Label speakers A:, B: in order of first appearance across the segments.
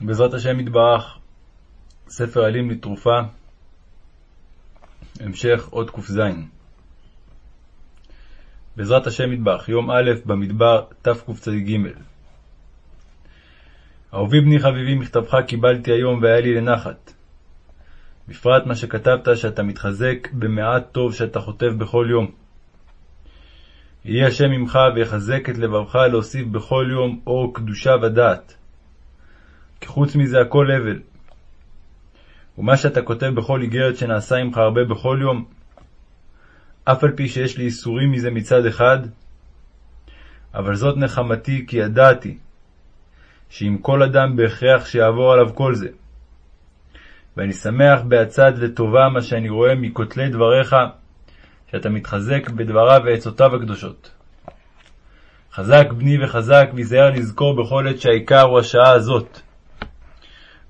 A: בעזרת השם יתברך, ספר עלים לתרופה, המשך עוד ק"ז. בעזרת השם יתברך, יום א' במדבר תקצ"ג. אהובי בני חביבי, מכתבך קיבלתי היום והיה לי לנחת. בפרט מה שכתבת שאתה מתחזק במעט טוב שאתה חוטב בכל יום. יהי השם עמך ויחזק את לבבך להוסיף בכל יום אור קדושה ודעת. כי חוץ מזה הכל הבל. ומה שאתה כותב בכל איגרת שנעשה עמך הרבה בכל יום, אף על פי שיש לי איסורים מזה מצד אחד, אבל זאת נחמתי כי ידעתי שאם כל אדם בהכרח שיעבור עליו כל זה. ואני שמח בהצד לטובה מה שאני רואה מכותלי דבריך, שאתה מתחזק בדבריו ועצותיו הקדושות. חזק בני וחזק, והיזהר לזכור בכל עת שהעיקר הוא השעה הזאת,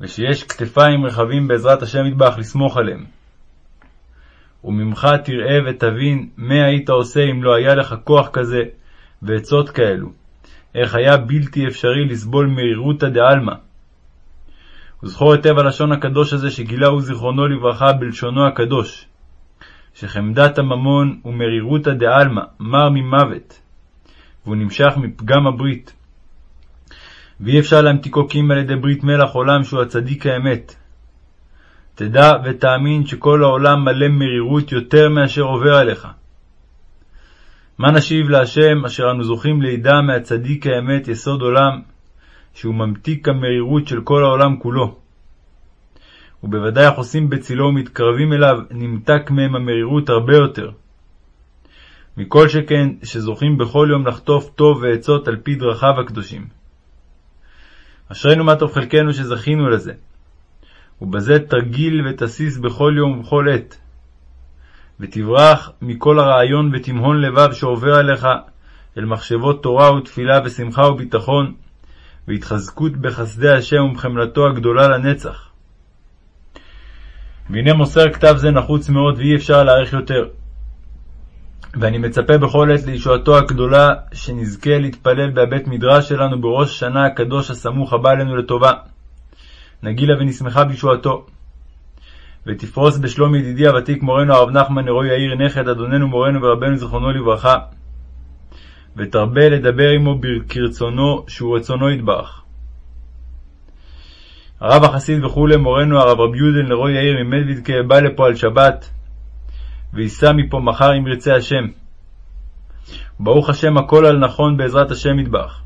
A: ושיש כתפיים רחבים בעזרת השם יתברך לסמוך עליהם. וממך תראה ותבין מה היית עושה אם לא היה לך כוח כזה ועצות כאלו, איך היה בלתי אפשרי לסבול מרירותא דעלמא. וזכור היטב הלשון הקדוש הזה שגילהו זיכרונו לברכה בלשונו הקדוש, שחמדת הממון ומרירותא דעלמא, מר ממוות, והוא נמשך מפגם הברית. ואי אפשר להמתיקו קים על ידי ברית מלח עולם שהוא הצדיק האמת. תדע ותאמין שכל העולם מלא מרירות יותר מאשר עובר עליך. מה נשיב להשם אשר אנו זוכים לידע מהצדיק האמת יסוד עולם, שהוא ממתיק המרירות של כל העולם כולו. ובוודאי החוסים בצילו ומתקרבים אליו, נמתק מהם המרירות הרבה יותר. מכל שכן שזוכים בכל יום לחטוף טוב ועצות על פי דרכיו הקדושים. אשרינו מה טוב חלקנו שזכינו לזה. ובזה תרגיל ותסיס בכל יום ובכל עת. ותברח מכל הרעיון ותימהון לבב שעובר עליך אל מחשבות תורה ותפילה ושמחה וביטחון, והתחזקות בחסדי השם ובחמלתו הגדולה לנצח. והנה מוסר כתב זה נחוץ מאוד ואי אפשר להעריך יותר. ואני מצפה בכל עת לישועתו הגדולה, שנזכה להתפלל בבית מדרש שלנו בראש השנה הקדוש הסמוך הבא עלינו לטובה. נגילה ונשמחה בישועתו. ותפרוס בשלום ידידי הוותיק מורנו הרב נחמן נרוי יאיר נכד אדוננו מורנו ורבנו זיכרונו לברכה. ותרבה לדבר עמו כרצונו שהוא רצונו יתברך. הרב החסיד וכולי מורנו הרב רבי יודל נרוי יאיר ממדוידקה בא לפה על שבת, וייסע מפה מחר אם ירצה השם. ברוך השם הכל על נכון בעזרת השם יתברך.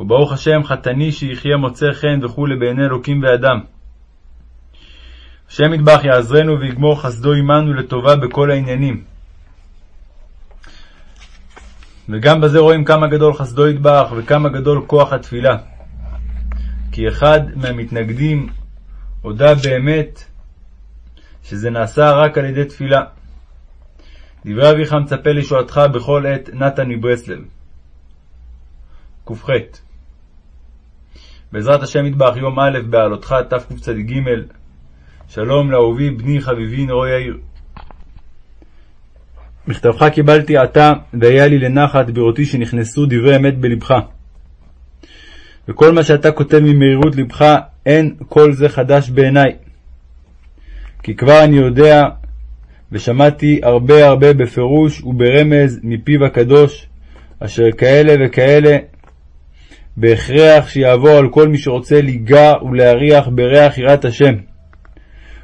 A: וברוך השם חתני שיחיה מוצא חן וכולי בעיני אלוקים ואדם. השם יתברך יעזרנו ויגמור חסדו עמנו לטובה בכל העניינים. וגם בזה רואים כמה גדול חסדו יתברך וכמה גדול כוח התפילה. כי אחד מהמתנגדים הודה באמת שזה נעשה רק על ידי תפילה. דברי אביך מצפה לישועתך בכל עת, נתן מברסלב. ק"ח בעזרת השם יתברך יום א' בעלותך תקצ"ג שלום לאהובי בני חביבי נרו יאיר. מכתבך קיבלתי עתה, והיה לי לנחת בראותי שנכנסו דברי אמת בלבך. וכל מה שאתה כותב ממהירות לבך, אין כל זה חדש בעיניי. כי כבר אני יודע ושמעתי הרבה הרבה בפירוש וברמז מפיו הקדוש, אשר כאלה וכאלה בהכרח שיעבור על כל מי שרוצה ליגע ולהריח בריח יראת השם.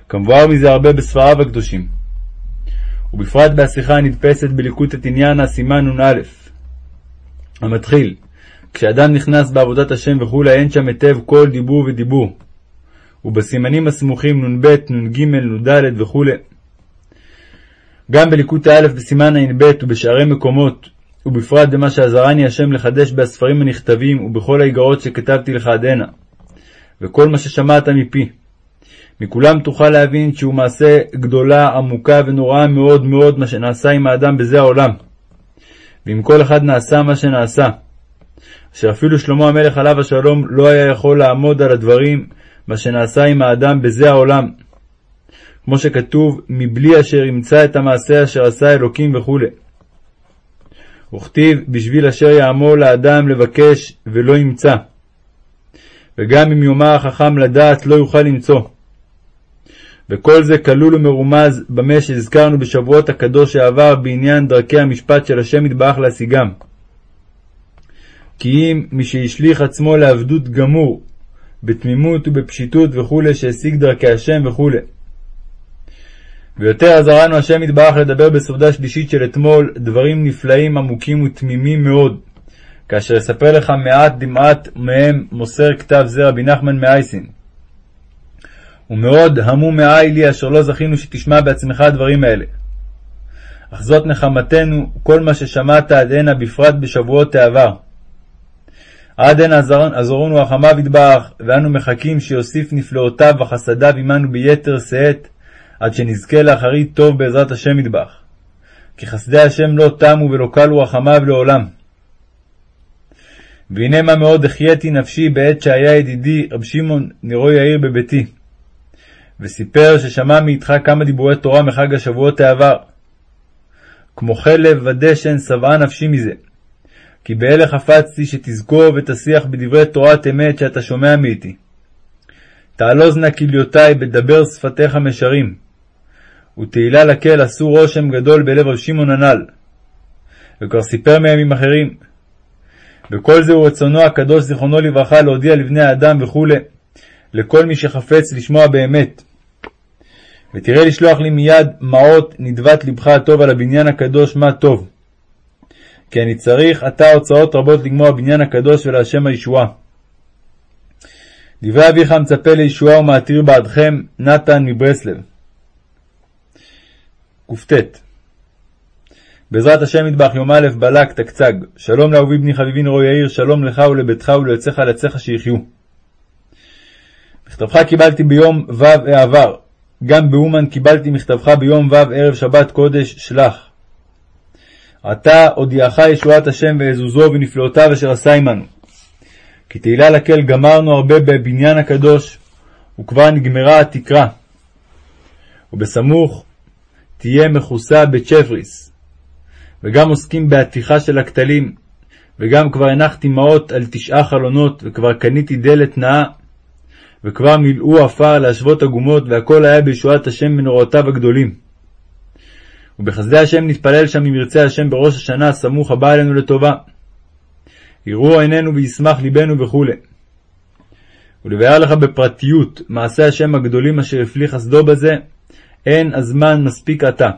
A: כמבואר מזה הרבה בספריו הקדושים. ובפרט בהשיחה הנדפסת בליקוטת עניין סימן נ"א, המתחיל כשאדם נכנס בעבודת השם וכולי אין שם היטב כל דיבור ודיבור. ובסימנים הסמוכים נ"ב, נ"ג, נ"ד וכו'. גם בליקוטי א' בסימן ע"ב ובשארי מקומות, ובפרט במה שעזרני השם לחדש בספרים הנכתבים ובכל האיגרות שכתבתי לך עד הנה, וכל מה ששמעת מפי. מכולם תוכל להבין שהוא מעשה גדולה, עמוקה ונוראה מאוד מאוד מה שנעשה עם האדם בזה העולם. ועם כל אחד נעשה מה שנעשה. אשר אפילו שלמה המלך עליו השלום לא היה יכול לעמוד על הדברים מה שנעשה עם האדם בזה העולם. כמו שכתוב, מבלי אשר ימצא את המעשה אשר עשה אלוקים וכו'. וכתיב, בשביל אשר יעמול לאדם לבקש ולא ימצא. וגם אם יאמר החכם לדעת לא יוכל למצוא. וכל זה כלול ומרומז במה שהזכרנו בשבועות הקדוש שעבר בעניין דרכי המשפט של השם יתברך להשיגם. כי אם מי שהשליך עצמו לעבדות גמור, בתמימות ובפשיטות וכו', שהשיג דרכי השם וכו'. ויותר עזרנו השם יתברך לדבר בסעודה שלישית של אתמול דברים נפלאים, עמוקים ותמימים מאוד, כאשר אספר לך מעט דמעט מהם מוסר כתב זה רבי נחמן מאייסין. ומאוד המום מאי לי אשר לא זכינו שתשמע בעצמך הדברים האלה. אך זאת נחמתנו, כל מה ששמעת עד הנה, בפרט בשבועות העבר. עד הנה עזרונו רחמיו יתברך, ואנו מחכים שיוסיף נפלאותיו וחסדיו עמנו ביתר שאת, עד שנזכה לאחרית טוב בעזרת השם יתברך. כי חסדי השם לא תמו ולא כלו רחמיו לעולם. והנה מה מאוד החייתי נפשי בעת שהיה ידידי רב שמעון נירו יאיר בביתי. וסיפר ששמע מאיתך כמה דיבורי תורה מחג השבועות העבר. כמו חלב ודשן שבעה נפשי מזה. כי באלה חפצתי שתזכור ותשיח בדברי תורת אמת שאתה שומע מאיתי. תעלוז נא כליותי בדבר שפתיך משרים. ותהילה לקל עשו רושם גדול בלב רב שמעון הנ"ל. וכבר סיפר מימים אחרים. וכל זהו רצונו הקדוש זיכרונו לברכה להודיע לבני האדם וכו', לכל מי שחפץ לשמוע באמת. ותראה לשלוח לי מיד מעות נדבת לבך הטוב על הבניין הקדוש מה טוב. כי אני צריך עתה הוצאות רבות לגמור הבניין הקדוש ולהשם הישועה. דברי אביך מצפה לישועה ומעתיר בעדכם, נתן מברסלב. קט בעזרת השם מטבח יום א' בלק תקצג, שלום לאהובי בני חביבי נרו יאיר, שלום לך ולביתך וליוצאיך לצאך שיחיו. מכתבך קיבלתי ביום ו' העבר, גם באומן קיבלתי מכתבך ביום ו' ערב שבת קודש, שלח. עתה הודיעך ישועת השם ועזוזו ונפלאותיו אשר עשה עמנו. כי תהילה לקל גמרנו הרבה בבניין הקדוש, וכבר נגמרה התקרה. ובסמוך תהיה מכוסה בצ'פריס. וגם עוסקים בהתיכה של הכתלים, וגם כבר הנחתי מעות על תשעה חלונות, וכבר קניתי דלת נאה, וכבר מילאו עפר להשוות עגומות, והכל היה בישועת השם מנורותיו הגדולים. ובחסדי השם נתפלל שם אם ירצה השם בראש השנה הסמוך הבא עלינו לטובה. יראו עינינו וישמח ליבנו וכו'. ולבאר לך בפרטיות מעשה השם הגדולים אשר הפליא חסדו בזה, אין הזמן מספיק עתה.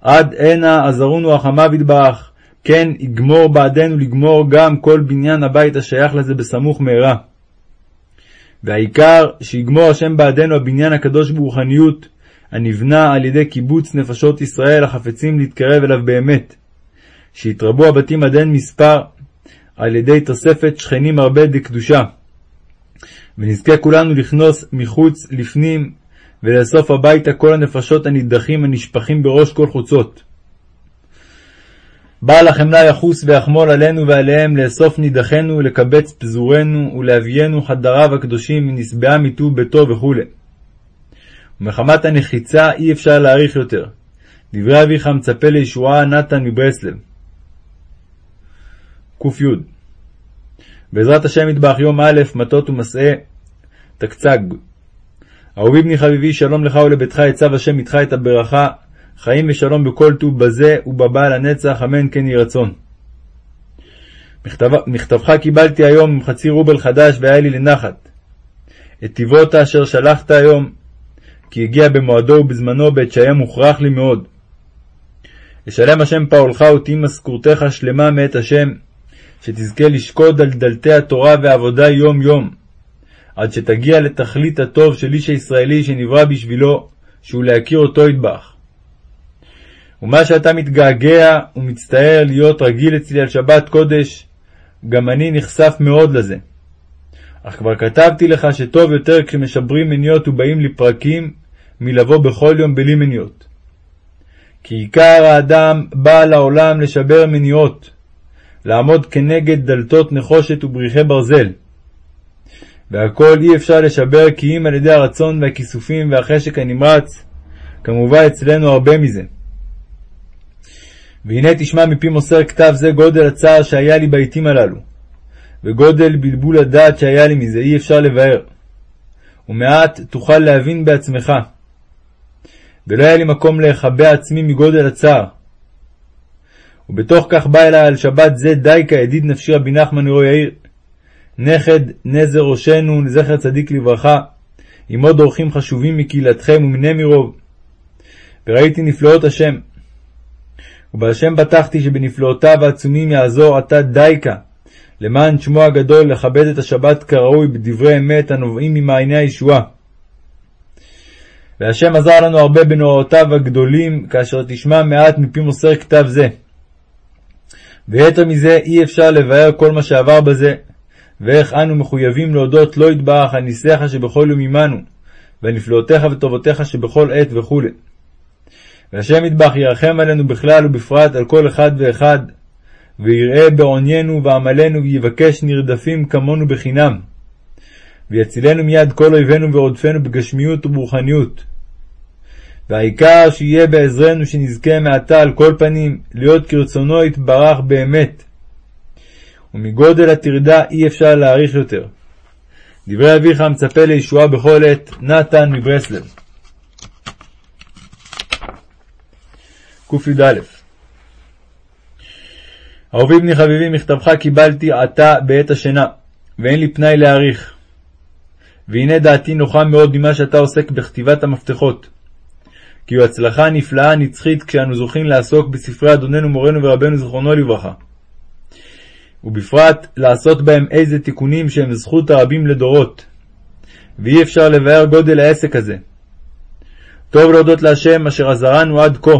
A: עד הנה עזרונו רחמיו יתברך, כן יגמור בעדנו לגמור גם כל בניין הבית השייך לזה בסמוך מהרה. והעיקר שיגמור השם בעדנו הבניין הקדוש ברוחניות, הנבנה על ידי קיבוץ נפשות ישראל החפצים להתקרב אליו באמת. שיתרבו הבתים עד אין מספר, על ידי תוספת שכנים הרבה דקדושה. ונזכה כולנו לכנוס מחוץ לפנים, ולאסוף הביתה כל הנפשות הנידחים הנשפכים בראש כל חוצות. בעל החמלה יחוס ויחמול עלינו ועליהם לאסוף נידחינו, לקבץ פזורנו, ולהביאנו חדריו הקדושים מנשבעה מטוב ביתו וכו'. ומחמת הנחיצה אי אפשר להאריך יותר. דברי אביך מצפה לישועה נתן מברסלב. קי בעזרת השם יטבח יום א', מטות ומסעה, תקצג. אהובי בני חביבי, שלום לך ולביתך, יצב השם איתך את הברכה, חיים ושלום בכל טוב בזה ובבא לנצח, אמן כן יהי רצון. מכתב, מכתבך קיבלתי היום עם חצי רובל חדש והיה לי לנחת. את טיבות אשר שלחת היום, כי הגיע במועדו ובזמנו בעת שהיה מוכרח לי מאוד. ישלם השם פעולך ותהי משכורתך שלמה מאת השם, שתזכה לשקוד על דלתי התורה והעבודה יום יום, עד שתגיע לתכלית הטוב של איש הישראלי שנברא בשבילו, שהוא להכיר אותו ידבח. ומה שאתה מתגעגע ומצטער להיות רגיל אצלי על שבת קודש, גם אני נחשף מאוד לזה. אך כבר כתבתי לך שטוב יותר כשמשברים מניות ובאים לפרקים, מלבוא בכל יום בלי מניות. כי עיקר האדם בא לעולם לשבר מניעות, לעמוד כנגד דלתות נחושת ובריחי ברזל. והכל אי אפשר לשבר כי אם על ידי הרצון והכיסופים והחשק הנמרץ, כמובן אצלנו הרבה מזה. והנה תשמע מפי מוסר כתב זה גודל הצער שהיה לי בעתים הללו. וגודל בלבול הדעת שהיה לי מזה אי אפשר לבאר, ומעט תוכל להבין בעצמך. ולא היה לי מקום להיחבא עצמי מגודל הצער. ובתוך כך בא אלי על שבת זה דייקה ידיד נפשי רבי נחמן נרו יאיר, נכד נזר ראשנו לזכר צדיק לברכה, עם עוד אורחים חשובים מקהילתכם ומני מרוב. וראיתי נפלאות השם. ובהשם בטחתי שבנפלאותיו העצומים יעזור עתה דייקה, למען שמו הגדול לכבד את השבת כראוי בדברי אמת הנובעים ממעייני הישועה. והשם עזר לנו הרבה בנוראותיו הגדולים, כאשר תשמע מעט מפי מוסר כתב זה. ויתר מזה אי אפשר לבאר כל מה שעבר בזה, ואיך אנו מחויבים להודות לא יתברך על ניסיך שבכל יום עמנו, ועל נפלאותיך וטובותיך שבכל עת וכו'. והשם יתברך ירחם עלינו בכלל ובפרט על כל אחד ואחד, ויראה בעוניינו ועמלנו ויבקש נרדפים כמונו בחינם. ויצילנו מיד כל אויבינו ורודפינו בגשמיות וברוחניות. והעיקר שיהיה בעזרנו שנזכה מעתה על כל פנים להיות כרצונו יתברך באמת. ומגודל הטרדה אי אפשר להעריך יותר. דברי אביך המצפה לישועה בכל עת, נתן מברסלב. קי"א אהובי בני חביבי, מכתבך קיבלתי עתה בעת השינה, ואין לי פנאי להעריך. והנה דעתי נוחה מאוד ממה שאתה עוסק בכתיבת המפתחות. כי הוא הצלחה נפלאה נצחית כשאנו זוכים לעסוק בספרי אדוננו מורנו ורבנו זיכרונו לברכה. ובפרט לעשות בהם איזה תיקונים שהם זכות הרבים לדורות. ואי אפשר לבאר גודל העסק הזה. טוב להודות להשם אשר עזרנו עד כה.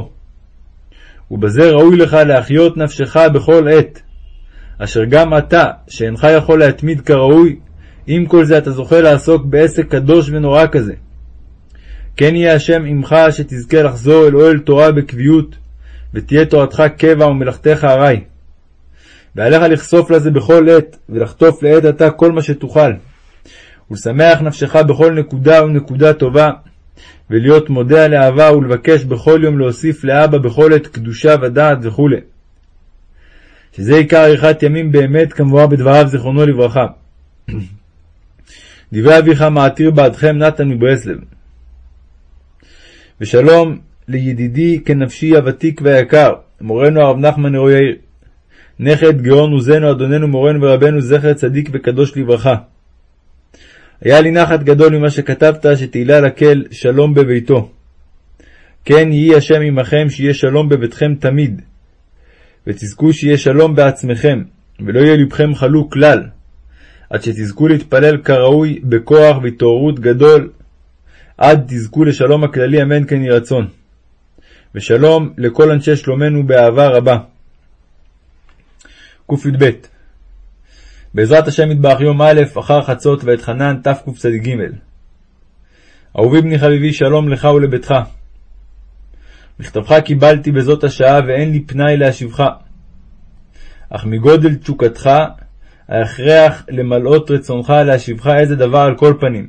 A: ובזה ראוי לך להחיות נפשך בכל עת, אשר גם אתה, שאינך יכול להתמיד כראוי, עם כל זה אתה זוכה לעסוק בעסק קדוש ונורא כזה. כן יהיה השם עמך שתזכה לחזור אל אוהל תורה בקביעות, ותהיה תורתך קבע ומלאכתך ארעי. ועליך לכסוף לזה בכל עת, ולחטוף לעת עתה כל מה שתוכל. ולשמח נפשך בכל נקודה ונקודה טובה, ולהיות מודה על אהבה ולבקש בכל יום להוסיף לאבא בכל עת קדושה ודעת וכו'. שזה עיקר עריכת ימים באמת כמבואר בדבריו זיכרונו לברכה. דברי אביך מעתיר בעדכם נתן מברסלב. ושלום לידידי כנפשי הוותיק והיקר, מורנו הרב נחמן נרו יאיר, נכד גאון עוזנו אדוננו מורנו ורבנו זכר צדיק וקדוש לברכה. היה לי נחת גדול ממה שכתבת, שתהילה לקל שלום בביתו. כן יהי השם עמכם, שיהיה שלום בביתכם תמיד. ותזכו שיהיה שלום בעצמכם, ולא יהיה לבכם חלוק כלל, עד שתזכו להתפלל כראוי, בכוח והתעוררות גדול, עד תזכו לשלום הכללי, אמן כן יהי רצון. ושלום לכל אנשי שלומנו באהבה רבה. קי"ב בעזרת השם יתברך יום א', אחר חצות ואת חנן תקצ"ג. אהובי בני חביבי, שלום לך ולביתך. מכתבך קיבלתי בזאת השעה ואין לי פנאי להשיבך. אך מגודל תשוקתך, ההכרח למלאות רצונך להשיבך איזה דבר על כל פנים.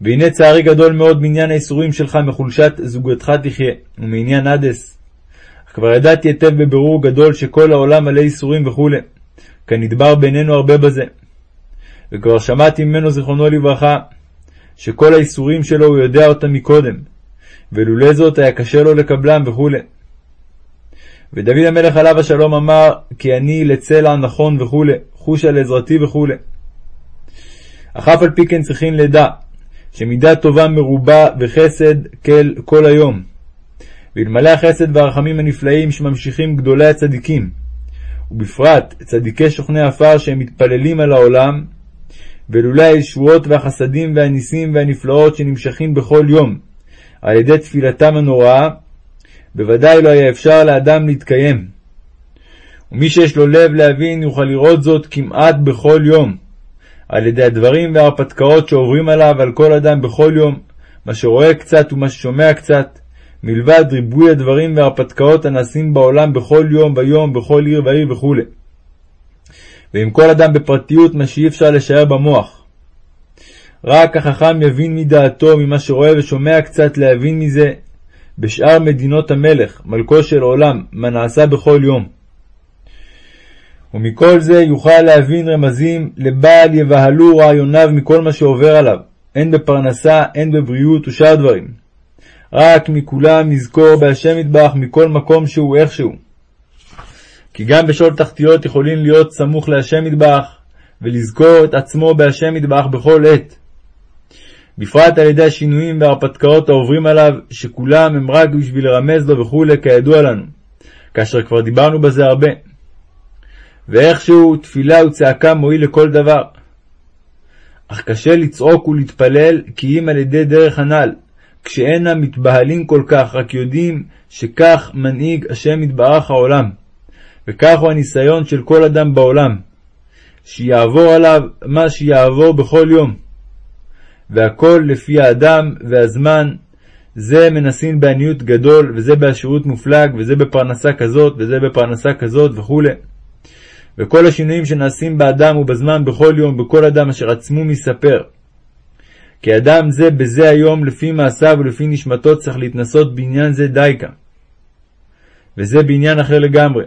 A: והנה צערי גדול מאוד מעניין האיסורים שלך מחולשת זוגתך תחיה, ומעניין אדס. אך כבר ידעתי היטב בבירור גדול שכל העולם מלא איסורים וכו'. כנדבר בינינו הרבה בזה. וכבר שמעתי ממנו זיכרונו לברכה, שכל האיסורים שלו הוא יודע אותם מקודם, ולולא זאת היה קשה לו לקבלם וכו'. ודוד המלך עליו השלום אמר, כי אני לצלע נכון וכו', חושה לעזרתי וכו'. אך אף על פי כן צריכים לדע, שמידה טובה מרובה וחסד כל כל היום. ואלמלא החסד והרחמים הנפלאים שממשיכים גדולי הצדיקים, ובפרט צדיקי שוכני עפר שהם מתפללים על העולם, ולולא הישועות והחסדים והניסים והנפלאות שנמשכים בכל יום על ידי תפילתם הנוראה, בוודאי לא היה אפשר לאדם להתקיים. ומי שיש לו לב להבין יוכל לראות זאת כמעט בכל יום, על ידי הדברים וההרפתקאות שעוברים עליו על כל אדם בכל יום, מה שרואה קצת ומה ששומע קצת, מלבד ריבוי הדברים וההרפתקאות הנעשים בעולם בכל יום ויום, בכל עיר ועיר וכו'. ועם כל אדם בפרטיות מה שאי אפשר לשער במוח. רק החכם יבין מדעתו, ממה שרואה ושומע קצת להבין מזה, בשאר מדינות המלך, מלכו של עולם, מה נעשה בכל יום. ומכל זה יוכל להבין רמזים לבל יבהלו רעיוניו מכל מה שעובר עליו, הן בפרנסה, הן בבריאות ושאר דברים. רק מכולם נזכור בהשם יתברך מכל מקום שהוא איכשהו. כי גם בשאול תחתיות יכולים להיות סמוך להשם יתברך, ולזכור את עצמו בהשם יתברך בכל עת. בפרט על ידי השינויים וההרפתקאות העוברים עליו, שכולם הם רק בשביל לרמז לו וכולי, כידוע לנו, כאשר כבר דיברנו בזה הרבה. ואיכשהו תפילה וצעקה מועיל לכל דבר. אך קשה לצעוק ולהתפלל כי אם על ידי דרך הנ"ל, כשאינם מתבהלים כל כך, רק יודעים שכך מנהיג השם יתברך העולם, וכך הוא הניסיון של כל אדם בעולם, שיעבור עליו מה שיעבור בכל יום. והכל לפי האדם והזמן, זה מנסים בעניות גדול, וזה בעשירות מופלג, וזה בפרנסה כזאת, וזה בפרנסה כזאת וכו'. וכל השינויים שנעשים באדם ובזמן בכל יום, בכל אדם אשר עצמו מספר. כי אדם זה בזה היום, לפי מעשיו ולפי נשמתו, צריך להתנסות בעניין זה דייקה. וזה בעניין אחר לגמרי.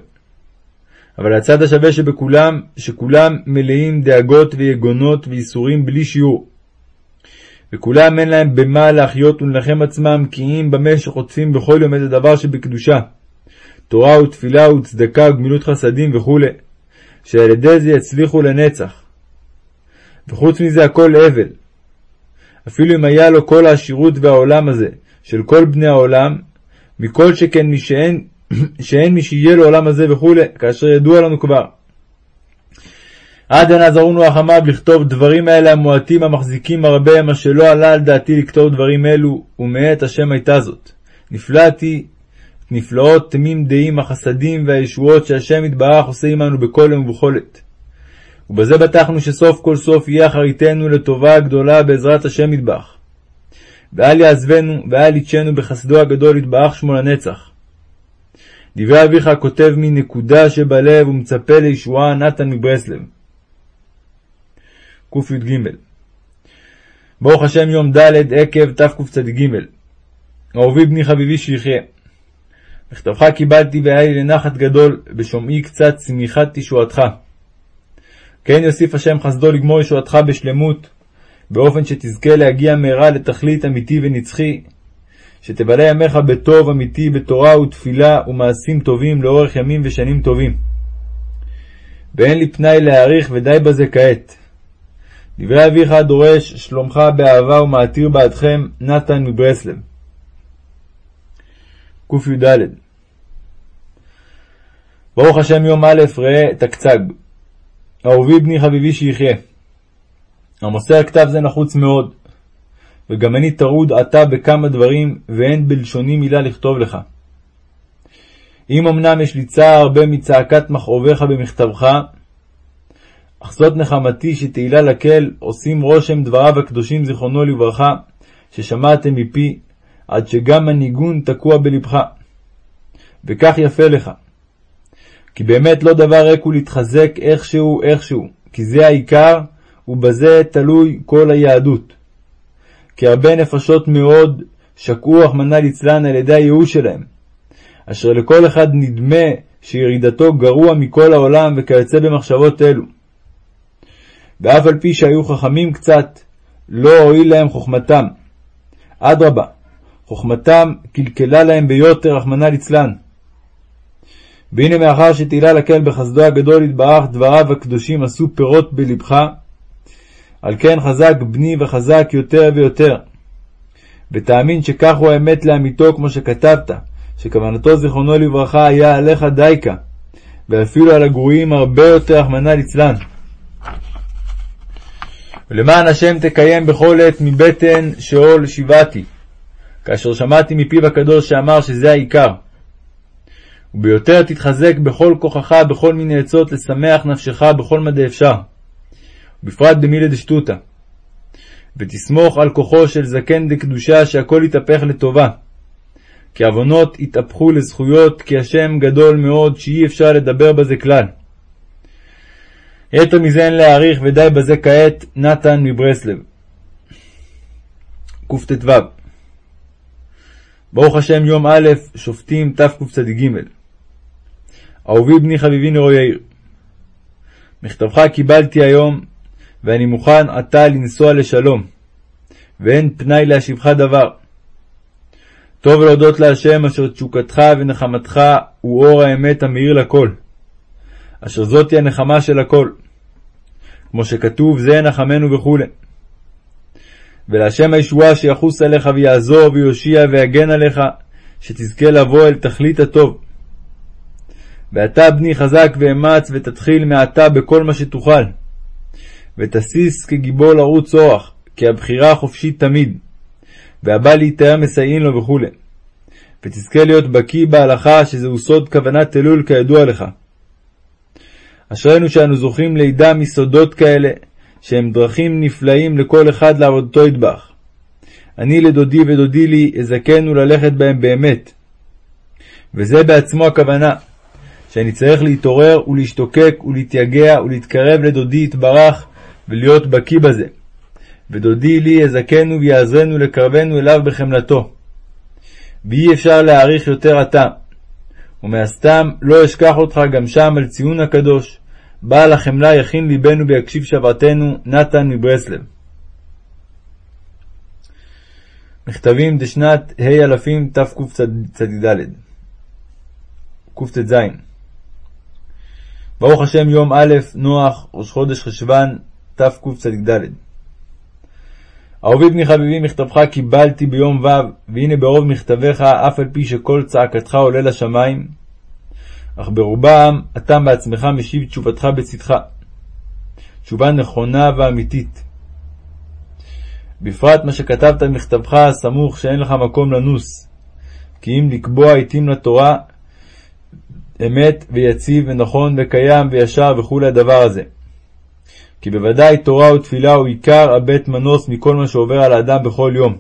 A: אבל הצד השווה שבכולם, שכולם מלאים דאגות ויגונות וייסורים בלי שיעור. וכולם אין להם במה להחיות ולנחם עצמם, כי אם במה שחוטפים בכל יום איזה דבר שבקדושה, תורה ותפילה וצדקה וגמילות חסדים וכו', שעל ידי זה יצליחו לנצח. וחוץ מזה הכל אבל. אפילו אם היה לו כל העשירות והעולם הזה של כל בני העולם, מכל שכן מי שאין, שאין מי שיהיה לו עולם הזה וכו', כאשר ידוע לנו כבר. עד הנה זרונו החמיו לכתוב דברים האלה המועטים המחזיקים הרבה, מה שלא עלה על דעתי לכתוב דברים אלו, ומאת השם הייתה זאת. נפלאתי נפלאות תמים דעים החסדים והישועות שהשם יתברך עושה עמנו בכל יום ובכל עת. ובזה בטחנו שסוף כל סוף יהיה אחריתנו לטובה הגדולה בעזרת השם יתברך. ואל יעזבנו ואל יתשנו בחסדו הגדול יתברך שמו לנצח. דברי אביך כותב מנקודה שבלב ומצפה לישועה נתן מברסלב. קי"ג ברוך השם יום ד' עקב תקצ"ג אהובי בני חביבי שיחיה מכתבך קיבלתי והיה לי לנחת גדול, בשומעי קצת צמיחת תשועתך. כן יוסיף השם חסדו לגמור ישועתך בשלמות, באופן שתזכה להגיע מהרה לתכלית אמיתי ונצחי, שתבלה ימיך בטוב אמיתי, בתורה ותפילה ומעשים טובים לאורך ימים ושנים טובים. ואין לי פנאי להעריך ודי בזה כעת. דברי אביך דורש שלומך באהבה ומעתיר בעדכם, נתן מברסלב. קי"ד ברוך השם יום א' ראה תקצג. אהובי בני חביבי שיחיה. המוסר כתב זה נחוץ מאוד, וגם אני טרוד עתה בכמה דברים, ואין בלשוני מילה לכתוב לך. אם אמנם יש לי צער הרבה מצעקת מכאוביך במכתבך, אך זאת נחמתי שתהילה לקל עושים רושם דבריו הקדושים זיכרונו לברכה, ששמעתם מפי, עד שגם הניגון תקוע בלבך. וכך יפה לך. כי באמת לא דבר ריק הוא להתחזק איכשהו איכשהו, כי זה העיקר, ובזה תלוי כל היהדות. כי הרבה נפשות מאוד שקעו רחמנא ליצלן על ידי הייאוש שלהם, אשר לכל אחד נדמה שירידתו גרוע מכל העולם וכיוצא במחשבות אלו. ואף על פי שהיו חכמים קצת, לא הועיל להם חוכמתם. אדרבה, חוכמתם קלקלה להם ביותר, רחמנא ליצלן. והנה מאחר שתהילה לקהל בחסדו הגדול יתברך דבריו הקדושים עשו פירות בלבך, על כן חזק בני וחזק יותר ויותר. ותאמין שכך הוא האמת לאמיתו כמו שכתבת, שכוונתו זיכרונו לברכה היה עליך דייקה, ואפילו על הגרועים הרבה יותר, רחמנא ליצלן. ולמען השם תקיים בכל עת מבטן שאול שיבעתי, כאשר שמעתי מפיו הקדוש שאמר שזה העיקר. וביותר תתחזק בכל כוחך בכל מיני עצות לשמח נפשך בכל מדי אפשר, בפרט במילי דשטותא. ותסמוך על כוחו של זקן דקדושה שהכל יתהפך לטובה. כי עוונות יתהפכו לזכויות, כי השם גדול מאוד שאי אפשר לדבר בזה כלל. יתר מזה אין להעריך ודי בזה כעת, נתן מברסלב. קט"ו ברוך השם יום א', שופטים תקצ"ג. אהובי בני חביבי נרו יאיר. מכתבך קיבלתי היום, ואני מוכן עתה לנסוע לשלום, ואין פנאי להשיבך דבר. טוב להודות להשם אשר תשוקתך ונחמתך הוא אור האמת המאיר לכל, אשר זאתי הנחמה של הכל. כמו שכתוב זה נחמנו וכו'. ולהשם הישועה שיחוס עליך ויעזור ויושיע ויגן עליך, שתזכה לבוא אל תכלית הטוב. ואתה בני חזק ואמץ ותתחיל מעתה בכל מה שתוכל. ותסיס כגיבור לרוץ אורח, כי הבחירה חופשית תמיד. והבא להתאר מסייעין לו וכו'. ותזכה להיות בקיא בהלכה שזהו סוד כוונת אלול כידוע לך. אשרינו שאנו זוכים לידע מסודות כאלה, שהם דרכים נפלאים לכל אחד לעבודתו ידבח. אני לדודי ודודי לי אזכנו ללכת בהם באמת. וזה בעצמו הכוונה, שאני צריך להתעורר ולהשתוקק ולהתייגע ולהתקרב לדודי יתברך ולהיות בקיא בזה. ודודי לי יזכנו ויעזרנו לקרבנו אליו בחמלתו. ואי אפשר להעריך יותר עתה. ומהסתם לא אשכח אותך גם שם על ציון הקדוש, בעל החמלה יכין ליבנו ויקשיב שוועתנו, נתן מברסלב. מכתבים דשנת ה' אלפים תקצ"ד קט"ז ברוך השם יום א', נוח, ראש חודש חשוון, תקצ"ד. אהובי בני חביבי, מכתבך קיבלתי ביום ו', והנה ברוב מכתביך, אף על פי שכל צעקתך עולה לשמיים, אך ברובם אתה בעצמך משיב תשובתך בצדך. תשובה נכונה ואמיתית. בפרט מה שכתבת במכתבך הסמוך שאין לך מקום לנוס, כי אם לקבוע עתים לתורה, אמת ויציב ונכון וקיים וישר וכולי הדבר הזה. כי בוודאי תורה ותפילה הוא עיקר הבית מנוס מכל מה שעובר על האדם בכל יום.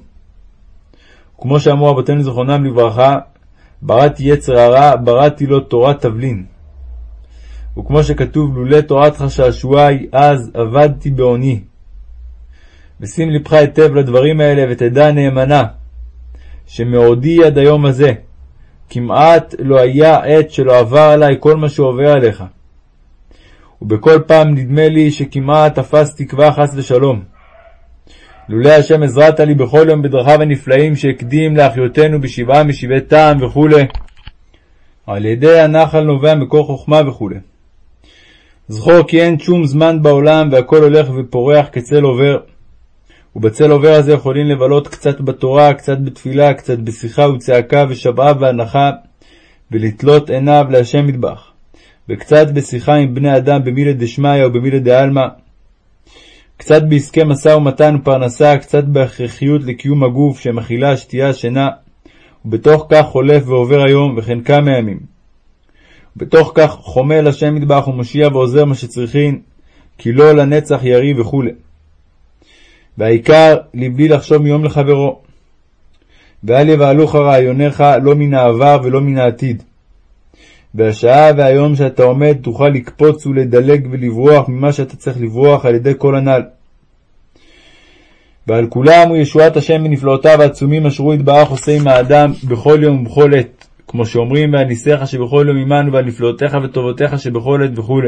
A: כמו שאמרו רבותינו זכרונם לברכה, בראתי יצר הרע, בראתי לו תורת תבלין. וכמו שכתוב, לולא תורתך שעשועי, אז עבדתי בעוני. ושים לבך היטב לדברים האלה, ותדע נאמנה, שמעודי עד היום הזה, כמעט לא היה עת שלא עבר עלי כל מה שעובר עליך. ובכל פעם נדמה לי שכמעט תפס תקווה חס ושלום. לולא השם עזרת לי בכל יום בדרכיו הנפלאים שהקדים לאחיותינו בשבעה משבעי טעם וכו', על ידי הנחל נובע מקור חוכמה וכו'. זכור כי אין שום זמן בעולם והכל הולך ופורח כצל עובר. ובצל עובר הזה יכולים לבלות קצת בתורה, קצת בתפילה, קצת בשיחה וצעקה ושבעה והנחה, ולתלות עיניו להשם מטבח. וקצת בשיחה עם בני אדם במילי דשמיא ובמילי דעלמא, קצת בעסקי משא ומתן ופרנסה, קצת בהכרחיות לקיום הגוף שמכילה שתייה, שינה, ובתוך כך חולף ועובר היום, וכן כמה ימים. ובתוך כך חומל השם מטבח ומושיע ועוזר מה שצריכין, כי לא לנצח יריב וכו'. והעיקר, לבלי לחשוב מיום לחברו. ואל יבהלוך רעיוניך לא מן העבר ולא מן העתיד. והשעה והיום שאתה עומד תוכל לקפוץ ולדלג ולברוח ממה שאתה צריך לברוח על ידי כל הנ"ל. ועל כולם הוא ישועת השם ונפלאותיו העצומים אשר הוא יתברך עושה עם האדם בכל יום ובכל עת, כמו שאומרים ועל ניסיך שבכל יום עמנו ועל נפלאותיך וטובותיך שבכל עת וכו'.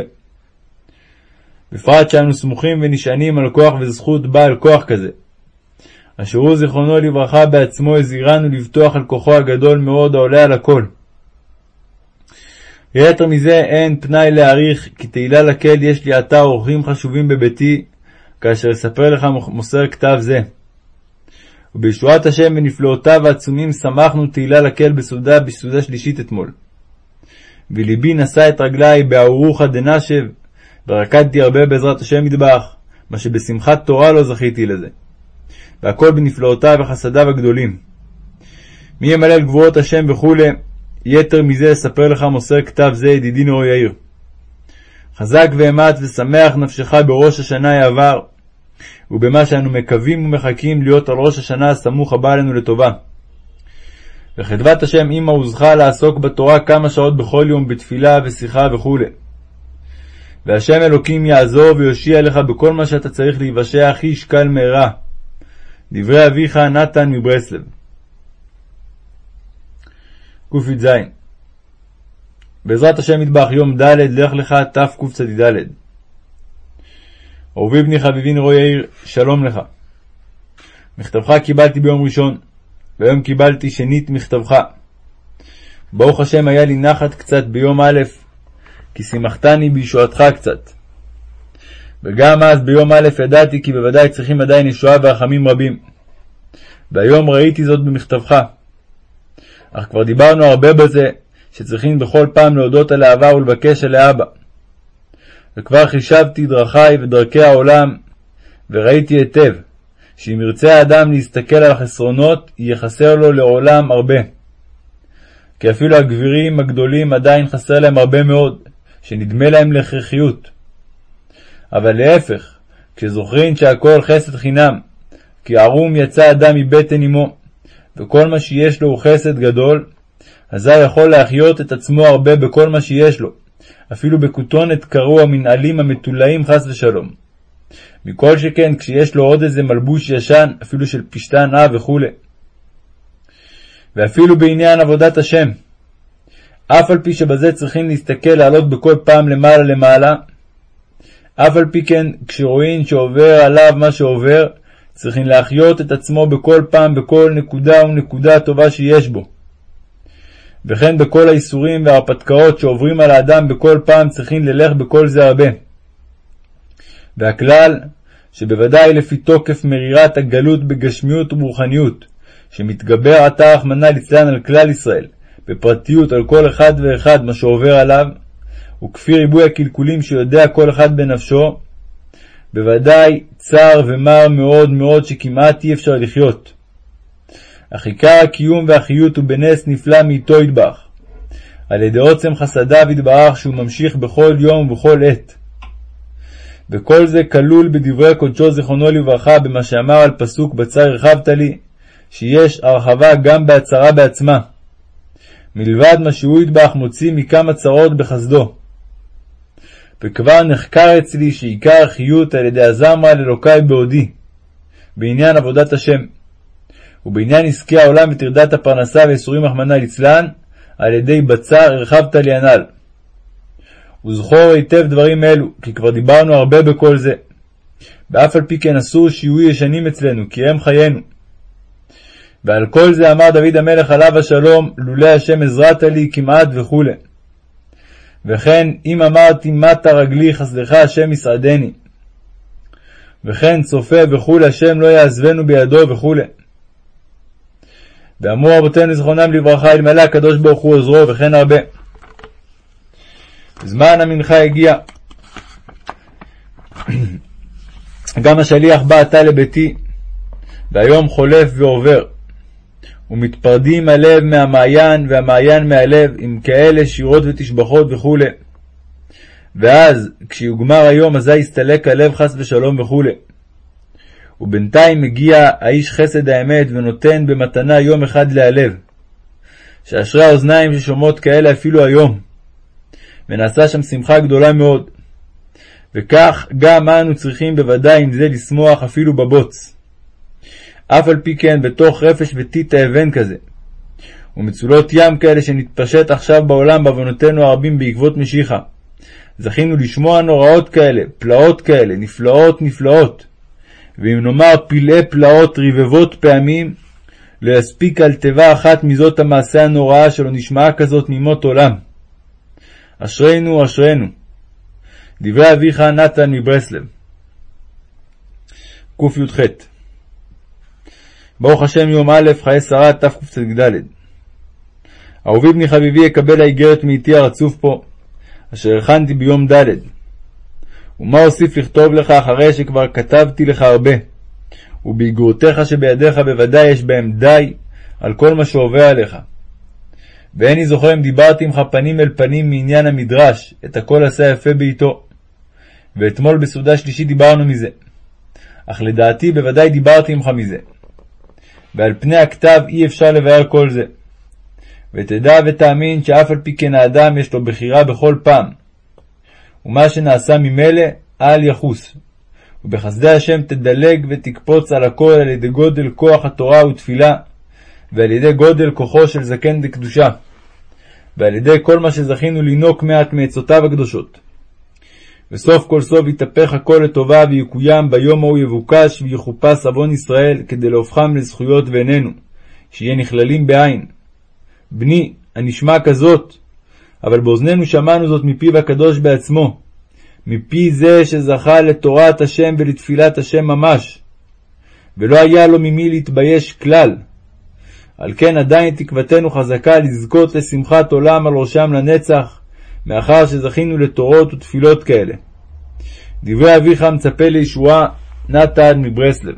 A: בפרט שאנו סמוכים ונשענים על כוח וזכות בעל כוח כזה. אשר הוא זיכרונו לברכה בעצמו הזהירנו לבטוח על כוחו הגדול מאוד העולה על הכל. ויתר מזה אין פנאי להעריך, כי תהילה לקהל יש לי עתה אורחים חשובים בביתי, כאשר אספר לך מוסר כתב זה. ובישועת השם ונפלאותיו העצומים שמחנו תהילה לקהל בסעודה בסעודה שלישית אתמול. ולבי נשא את רגלי בארוחא דנשב, ורקדתי הרבה בעזרת השם מטבח, מה שבשמחת תורה לא זכיתי לזה. והכל בנפלאותיו וחסדיו הגדולים. מי ימלא גבורות השם וכולי, יתר מזה אספר לך מוסר כתב זה ידידי נאור יאיר. חזק ואמץ ושמח נפשך בראש השנה העבר, ובמה שאנו מקווים ומחכים להיות על ראש השנה הסמוך הבא עלינו לטובה. וחדבת השם עמה עוזך לעסוק בתורה כמה שעות בכל יום בתפילה ושיחה וכו'. והשם אלוקים יעזור ויושיע לך בכל מה שאתה צריך להיוושע איש קל מהרה. דברי אביך נתן מברסלב קי"ז בעזרת השם מטבח יום ד' לך לך תקצ"ד אהובי בני חביבי נרו יאיר, שלום לך. מכתבך קיבלתי ביום ראשון, והיום קיבלתי שנית מכתבך. ברוך השם היה לי נחת קצת ביום א', כי שימחתני בישועתך קצת. וגם אז ביום א' ידעתי כי בוודאי צריכים עדיין ישועה ורחמים רבים. והיום ראיתי זאת במכתבך. אך כבר דיברנו הרבה בזה, שצריכים בכל פעם להודות על העבר ולבקש על האבא. וכבר חישבתי דרכי ודרכי העולם, וראיתי היטב, שאם ירצה האדם להסתכל על החסרונות, יהיה חסר לו לעולם הרבה. כי אפילו הגבירים הגדולים עדיין חסר להם הרבה מאוד, שנדמה להם להכרחיות. אבל להפך, כשזוכרים שהכל חסד חינם, כי ערום יצא אדם מבטן אמו, וכל מה שיש לו הוא חסד גדול, אזי יכול להחיות את עצמו הרבה בכל מה שיש לו, אפילו בכותונת קרוע המנהלים המתולעים חס ושלום. מכל שכן כשיש לו עוד איזה מלבוש ישן, אפילו של פשתן אה וכו'. ואפילו בעניין עבודת השם. אף על פי שבזה צריכים להסתכל לעלות בכל פעם למעלה למעלה, אף על פי כן כשרואים שעובר עליו מה שעובר, צריכים להחיות את עצמו בכל פעם בכל נקודה ונקודה טובה שיש בו. וכן בכל האיסורים וההרפתקאות שעוברים על האדם בכל פעם צריכים ללך בכל זה הרבה. והכלל, שבוודאי לפי תוקף מרירת הגלות בגשמיות וברוחניות, שמתגבר עתה רחמנא ליצלן על כלל ישראל, בפרטיות על כל אחד ואחד מה שעובר עליו, וכפי ריבוי הקלקולים שיודע כל אחד בנפשו, בוודאי צר ומר מאוד מאוד שכמעט אי אפשר לחיות. אך עיקר הקיום והחיות הוא בנס נפלא מאיתו ידבח, על ידי עוצם חסדיו יתברך שהוא ממשיך בכל יום ובכל עת. וכל זה כלול בדברי קודשו זיכרונו לברכה במה שאמר על פסוק בצר הרחבת לי, שיש הרחבה גם בהצהרה בעצמה. מלבד מה שהוא ידבח מוציא מכמה צרות בחסדו. וכבר נחקר אצלי שעיקר החיות על ידי הזמרה לאלוקי בעודי, בעניין עבודת השם. ובעניין עסקי העולם וטרדת הפרנסה ואיסורים רחמנא ליצלן, על ידי בצר הרחבת לי הנ"ל. וזכור היטב דברים אלו, כי כבר דיברנו הרבה בכל זה. ואף על פי כן אסור שיהיו ישנים אצלנו, כי הם חיינו. ועל כל זה אמר דוד המלך עליו השלום, לולא השם עזרת לי כמעט וכו'. וכן אם אמרתי מטה רגלי חסדך השם יסעדני. וכן צופה וכו' השם לא יעזבנו בידו וכו'. ואמרו רבותינו זכרונם לברכה אלמלא הקדוש ברוך הוא עוזרו וכן הרבה. זמן המנחה הגיע. גם השליח בא עתה לביתי, והיום חולף ועובר. ומתפרדים הלב מהמעיין והמעיין מהלב עם כאלה שירות ותשבחות וכו'. ואז, כשיוגמר היום, אזי יסתלק הלב חס ושלום וכו'. ובינתיים מגיע האיש חסד האמת ונותן במתנה יום אחד להלב. שאשרי האוזניים ששומעות כאלה אפילו היום. ונעשה שם שמחה גדולה מאוד. וכך גם אנו צריכים בוודאי עם זה לשמוח אפילו בבוץ. אף על פי כן בתוך רפש וטיט אבן כזה. ומצולות ים כאלה שנתפשט עכשיו בעולם בעוונותינו הרבים בעקבות משיחה. זכינו לשמוע נוראות כאלה, פלאות כאלה, נפלאות נפלאות. ואם נאמר פלאי פלאות רבבות פעמים, לא יספיק על תיבה אחת מזאת המעשה הנוראה שלא נשמעה כזאת ממות עולם. אשרינו, אשרינו. דברי אביך נתן מברסלב. קי"ח ברוך השם יום א', חיי שרה, תקצ"ד. אהובי בני חביבי יקבל האיגרת מאיתי הרצוף פה, אשר הכנתי ביום ד'. ומה אוסיף לכתוב לך אחרי שכבר כתבתי לך הרבה, ובאיגרותיך שבידיך בוודאי יש בהם די על כל מה שעובר עליך. ואיני זוכר אם דיברתי עמך פנים אל פנים מעניין המדרש, את הכל עשה יפה בעתו. ואתמול בסעודה שלישית דיברנו מזה. אך לדעתי בוודאי דיברתי עמך מזה. ועל פני הכתב אי אפשר לבאר כל זה. ותדע ותאמין שאף על פי כן האדם יש לו בחירה בכל פעם. ומה שנעשה ממילא, אל יחוס. ובחסדי השם תדלג ותקפוץ על הכל על ידי גודל כוח התורה ותפילה, ועל ידי גודל כוחו של זקן דקדושה, ועל ידי כל מה שזכינו לינוק מעט מעצותיו הקדושות. וסוף כל סוף יתהפך הכל לטובה ויקוים ביום ההוא יבוקש ויחופש עוון ישראל כדי להופכם לזכויות ועינינו, שיהיה נכללים בעין. בני, הנשמע כזאת, אבל באוזנינו שמענו זאת מפיו הקדוש בעצמו, מפי זה שזכה לתורת השם ולתפילת השם ממש, ולא היה לו ממי להתבייש כלל. על כן עדיין תקוותנו חזקה לזכות לשמחת עולם על ראשם לנצח, מאחר שזכינו לתורות ותפילות כאלה. דברי אביך מצפה לישועה, נתן מברסלב